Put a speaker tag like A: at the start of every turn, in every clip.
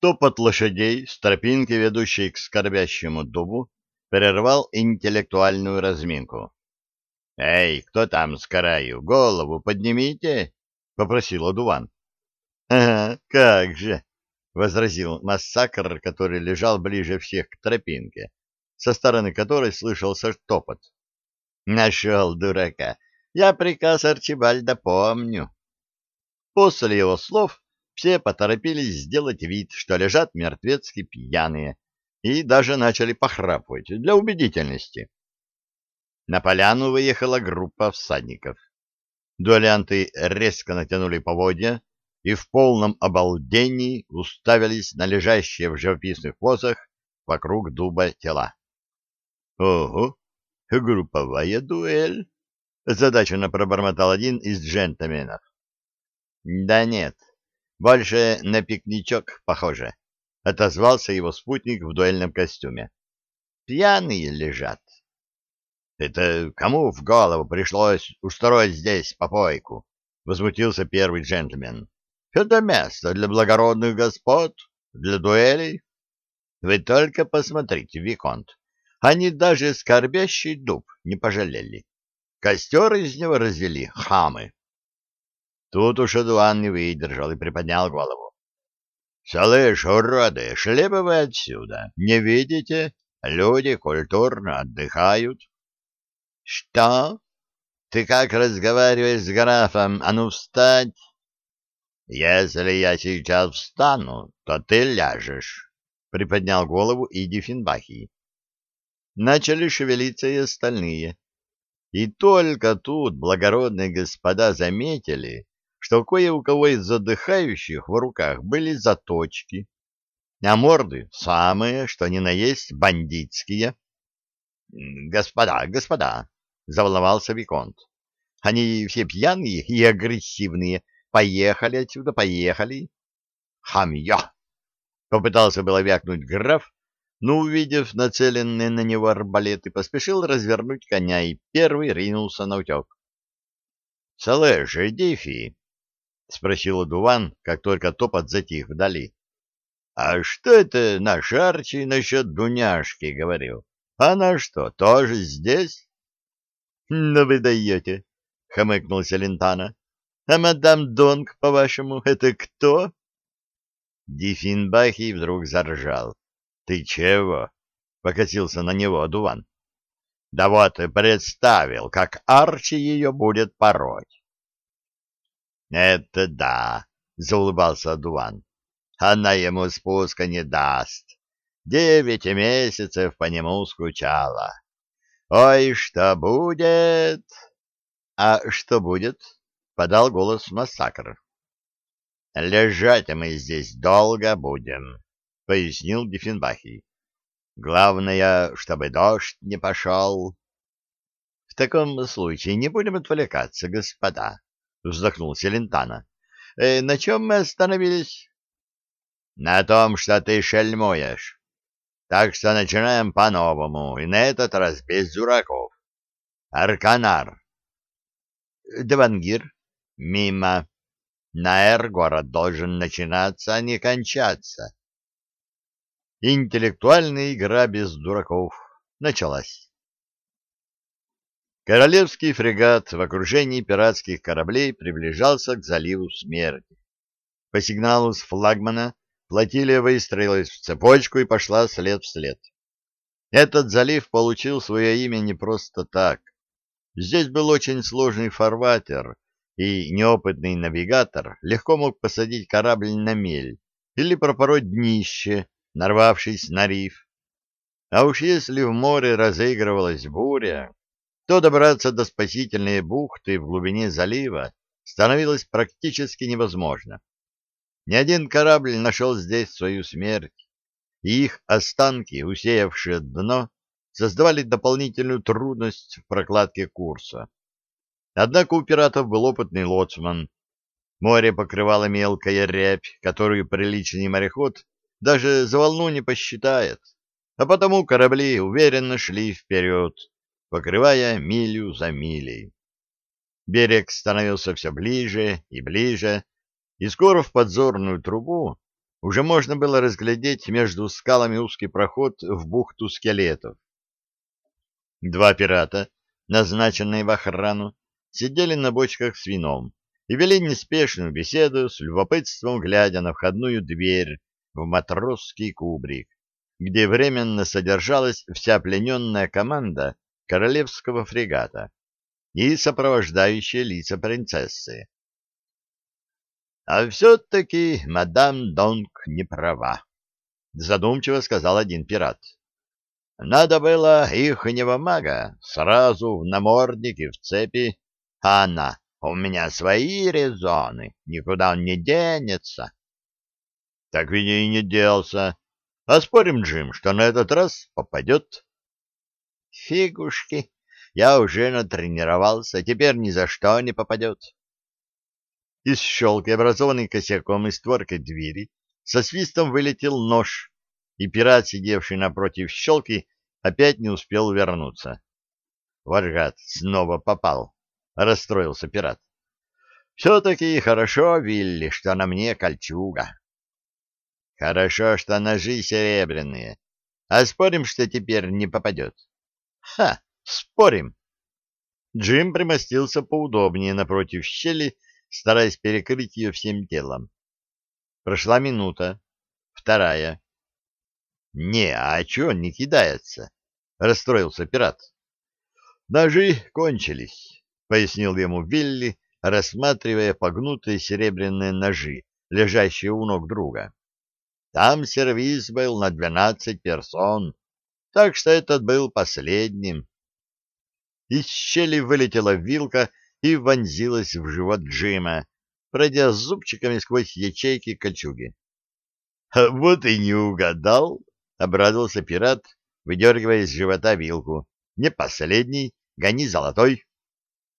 A: Топот лошадей с тропинки, ведущей к скорбящему дубу, прервал интеллектуальную разминку. — Эй, кто там с краю? Голову поднимите! — попросил Одуван. — Ага, как же! — возразил массакр, который лежал ближе всех к тропинке, со стороны которой слышался топот. — Нашел дурака! Я приказ Арчибальда помню. После его слов все поторопились сделать вид, что лежат мертвецки пьяные, и даже начали похрапывать для убедительности. На поляну выехала группа всадников. Дуэлянты резко натянули поводья и в полном обалдении уставились на лежащие в живописных позах вокруг дуба тела. — Ого, групповая дуэль! — задаченно пробормотал один из джентльменов. — Да нет, больше на пикничок похоже, — отозвался его спутник в дуэльном костюме. — Пьяные лежат. — Это кому в голову пришлось устроить здесь попойку? — возмутился первый джентльмен. — Это место для благородных господ, для дуэлей. Вы только посмотрите, Виконт, они даже скорбящий дуб не пожалели. Костер из него развели, хамы. Тут уж Эдуан не выдержал и приподнял голову. — Слышь, уроды, шли бы вы отсюда. Не видите? Люди культурно отдыхают. — Что? Ты как разговариваешь с графом? А ну, встать! — Если я сейчас встану, то ты ляжешь, — приподнял голову и Диффенбахи. Начали шевелиться и остальные. И только тут благородные господа заметили, что кое у кого из задыхающих в руках были заточки, а морды самые, что ни на есть, бандитские. — Господа, господа, — заволновался Виконт, — они все пьяные и агрессивные. Поехали отсюда, поехали. — Хамья! — попытался было вякнуть граф, но, увидев нацеленные на него арбалеты, поспешил развернуть коня и первый ринулся на утек. — Слышь, Дифи, — спросил Дуван, как только топот затих вдали. — А что это наш Арчи насчет Дуняшки говорил? Она что, тоже здесь? — Ну вы даете, — хмыкнул Селентана. — А мадам Донг, по-вашему, это кто? Диффенбахи вдруг заржал. — Ты чего? — покатился на него Дуван. — Да вот представил, как Арчи ее будет пороть. — Это да, — заулыбался Адуван. — Она ему спуска не даст. Девять месяцев по нему скучала. Ой, что будет? — А что будет? — подал голос массакр. — Лежать мы здесь долго будем, — пояснил Диффенбахи. — Главное, чтобы дождь не пошел. — В таком случае не будем отвлекаться, господа. — вздохнул Селентана. «Э, — На чем мы остановились? — На том, что ты шельмуешь. Так что начинаем по-новому, и на этот раз без дураков. Арканар. — Давангир. — Мимо. На Эр город должен начинаться, а не кончаться. Интеллектуальная игра без дураков началась. Королевский фрегат в окружении пиратских кораблей приближался к заливу смерти. По сигналу с флагмана флотилия выстроилась в цепочку и пошла след в след. Этот залив получил свое имя не просто так. Здесь был очень сложный фарватер, и неопытный навигатор легко мог посадить корабль на мель или пропороть днище, нарвавшись на риф. А уж если в море разыгрывалась буря, то добраться до спасительной бухты в глубине залива становилось практически невозможно. Ни один корабль нашел здесь свою смерть, и их останки, усеявшие дно, создавали дополнительную трудность в прокладке курса. Однако у пиратов был опытный лоцман. Море покрывало мелкая рябь, которую приличный мореход даже за волну не посчитает, а потому корабли уверенно шли вперед, покрывая милю за милей. Берег становился все ближе и ближе, и скоро в подзорную трубу уже можно было разглядеть между скалами узкий проход в бухту скелетов. Два пирата, назначенные в охрану, сидели на бочках с вином и вели неспешную беседу с любопытством, глядя на входную дверь в матросский кубрик, где временно содержалась вся плененная команда королевского фрегата и сопровождающие лица принцессы. А все-таки мадам Донг не права, — задумчиво сказал один пират. Надо было ихнего мага сразу в намордник и в цепи, а она, у меня свои резоны, никуда он не денется. Так ведь и не делся. А спорим, Джим, что на этот раз попадет? Фигушки, я уже натренировался, теперь ни за что не попадет. Из щелки, образованной косяком и створкой двери, со свистом вылетел нож, и пират, сидевший напротив щелки, опять не успел вернуться. Вот гад, снова попал, — расстроился пират. Все-таки хорошо, Вилли, что на мне кольчуга. Хорошо, что ножи серебряные. А спорим, что теперь не попадет? Ха, спорим. Джим примостился поудобнее напротив щели, стараясь перекрыть ее всем телом. Прошла минута, вторая. — Не, а он не кидается? — расстроился пират. — Ножи кончились, — пояснил ему Вилли, рассматривая погнутые серебряные ножи, лежащие у ног друга. — Там сервиз был на двенадцать персон, так что этот был последним. Из щели вылетела вилка и вонзилась в живот Джима, пройдя зубчиками сквозь ячейки кольчуги. — Вот и не угадал, — обрадовался пират, выдергивая из живота вилку. — Не последний, гони золотой.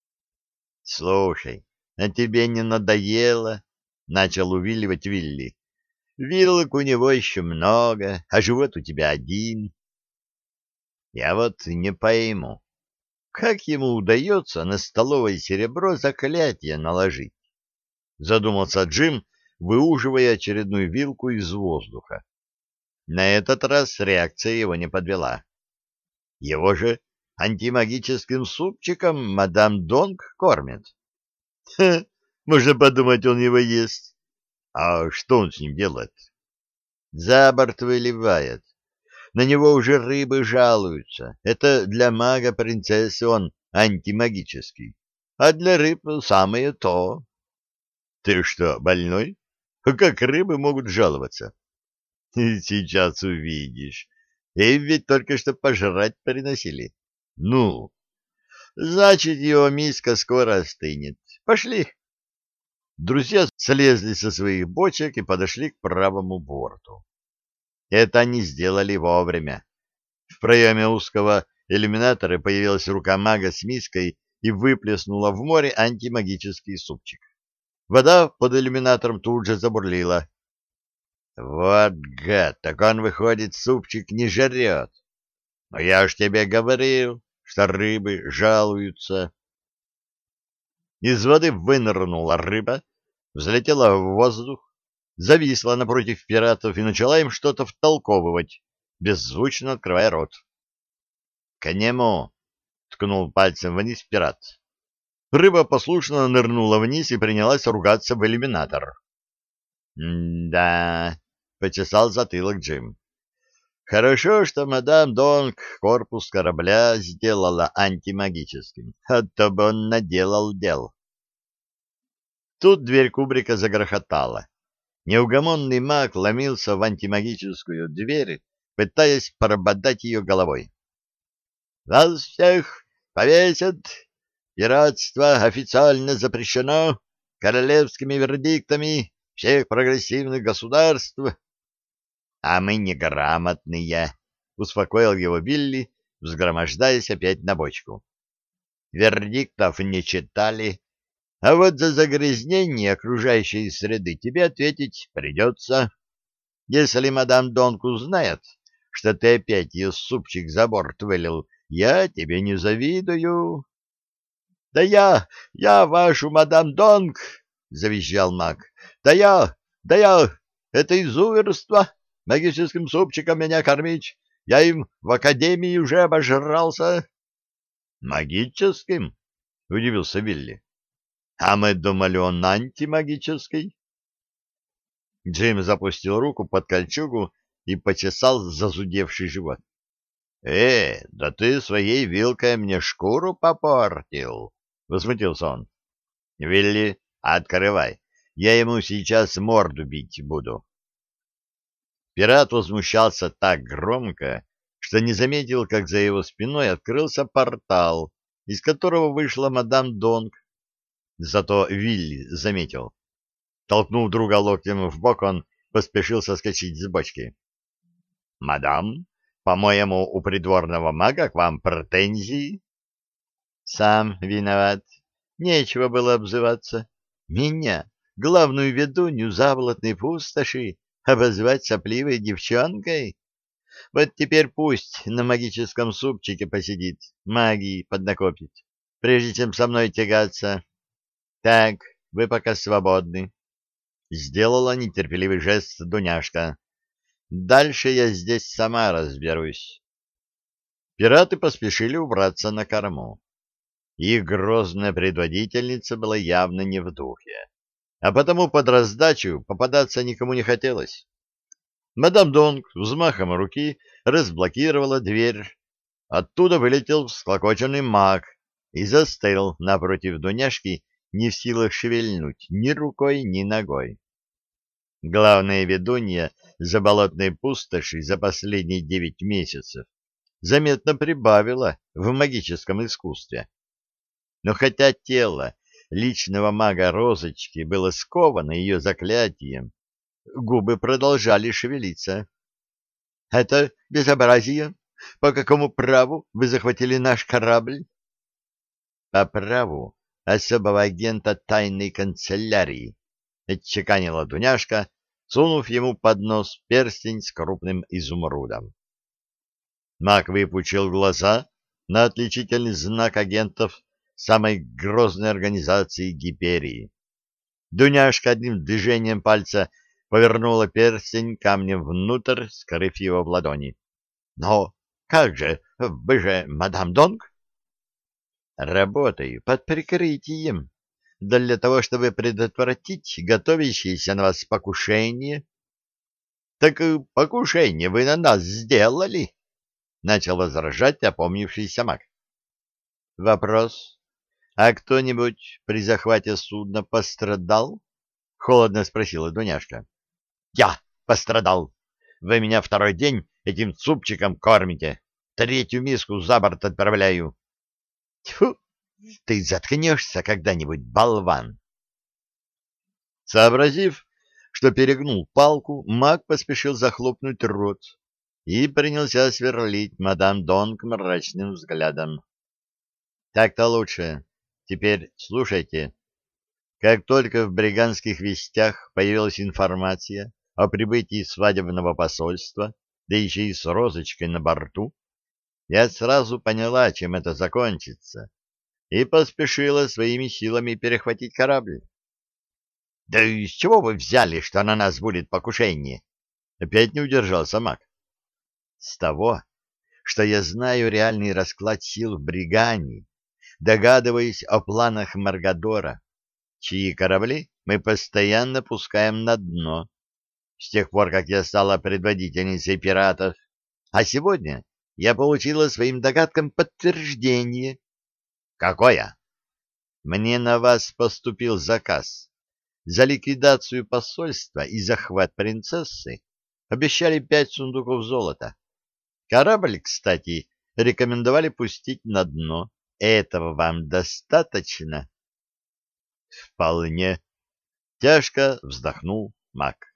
A: — Слушай, а тебе не надоело? — начал увиливать Вилли. — Вилок у него еще много, а живот у тебя один. — Я вот не пойму, как ему удается на столовое серебро заклятие наложить? Задумался Джим, выуживая очередную вилку из воздуха. На этот раз реакция его не подвела. Его же антимагическим супчиком мадам Донг кормит. Ха, можно подумать, он его ест. А что он с ним делает? За борт выливает на него уже рыбы жалуются. Это для мага-принцессы он антимагический, а для рыб самое то. Ты что, больной? Как рыбы могут жаловаться? Сейчас увидишь. И ведь только что пожрать приносили. Ну, значит, его миска скоро остынет. Пошли. Друзья слезли со своих бочек и подошли к правому борту. Это они сделали вовремя. В проеме узкого иллюминатора появилась рука мага с миской и выплеснула в море антимагический супчик. Вода под иллюминатором тут же забурлила. Вот гад, так он, выходит, супчик не жрет. Но я ж тебе говорил, что рыбы жалуются. Из воды вынырнула рыба, взлетела в воздух, зависла напротив пиратов и начала им что-то втолковывать, беззвучно открывая рот. — К нему! — ткнул пальцем вниз пират. Рыба послушно нырнула вниз и принялась ругаться в иллюминатор. — Да, — почесал затылок Джим. — Хорошо, что мадам Донг корпус корабля сделала антимагическим, а то бы он наделал дел. Тут дверь кубрика загрохотала. Неугомонный маг ломился в антимагическую дверь, пытаясь прободать ее головой. «Вас всех повесят! Пиратство официально запрещено королевскими вердиктами всех прогрессивных государств!» «А мы неграмотные!» — успокоил его Билли, взгромождаясь опять на бочку. «Вердиктов не читали, а вот за загрязнение окружающей среды тебе ответить придется. Если мадам Донк узнает, что ты опять ее супчик за борт вылил, я тебе не завидую. — Да я, я вашу мадам Донг! — завизжал маг. — Да я, да я! Это изуверство, магическим супчиком меня кормить. Я им в академии уже обожрался. — Магическим? — удивился Вилли. — А мы думали, он антимагический. Джим запустил руку под кольчугу и почесал зазудевший живот. — Э, да ты своей вилкой мне шкуру попортил, — возмутился он. — Вилли, открывай, я ему сейчас морду бить буду. Пират возмущался так громко, что не заметил, как за его спиной открылся портал, из которого вышла мадам Донг. Зато Вилли заметил. Толкнув друга локтем в бок, он поспешил соскочить с бочки. — Мадам, по-моему, у придворного мага к вам претензии? — Сам виноват. Нечего было обзываться. Меня, главную ведунью заболотной пустоши, обозвать сопливой девчонкой? Вот теперь пусть на магическом супчике посидит, магии поднакопит, прежде чем со мной тягаться. Так, вы пока свободны. Сделала нетерпеливый жест Дуняшка. Дальше я здесь сама разберусь. Пираты поспешили убраться на корму. Их грозная предводительница была явно не в духе, а потому под раздачу попадаться никому не хотелось. Мадам Донг взмахом руки разблокировала дверь. Оттуда вылетел всклокоченный маг и застыл напротив Дуняшки, не в силах шевельнуть ни рукой, ни ногой. Главная ведунья заболотной пустоши за последние девять месяцев заметно прибавила в магическом искусстве. Но хотя тело личного мага Розочки было сковано ее заклятием, губы продолжали шевелиться. — Это безобразие. По какому праву вы захватили наш корабль? — По праву особого агента тайной канцелярии, — отчеканила Дуняшка, сунув ему под нос перстень с крупным изумрудом. Маг выпучил глаза на отличительный знак агентов самой грозной организации Гиперии. Дуняшка одним движением пальца повернула перстень камнем внутрь, скрыв его в ладони. — Но как же, вы же мадам Донг? — Работаю под прикрытием, для того, чтобы предотвратить готовящееся на вас покушение. — Так покушение вы на нас сделали? — начал возражать опомнившийся маг. — Вопрос. А кто-нибудь при захвате судна пострадал? — холодно спросила Дуняшка. Я пострадал. Вы меня второй день этим супчиком кормите. Третью миску за борт отправляю. Тьфу, ты заткнешься когда-нибудь, болван. Сообразив, что перегнул палку, маг поспешил захлопнуть рот и принялся сверлить мадам Донг мрачным взглядом. Так-то лучше. Теперь слушайте. Как только в бриганских вестях появилась информация о прибытии свадебного посольства, да еще и с розочкой на борту, я сразу поняла, чем это закончится, и поспешила своими силами перехватить корабль. — Да из чего вы взяли, что на нас будет покушение? — опять не удержался маг. — С того, что я знаю реальный расклад сил в Бригане, догадываясь о планах Маргадора, чьи корабли мы постоянно пускаем на дно с тех пор, как я стала предводительницей пиратов, а сегодня я получила своим догадкам подтверждение. Какое? Мне на вас поступил заказ. За ликвидацию посольства и захват принцессы обещали пять сундуков золота. Корабль, кстати, рекомендовали пустить на дно. Этого вам достаточно? Вполне. Тяжко вздохнул маг.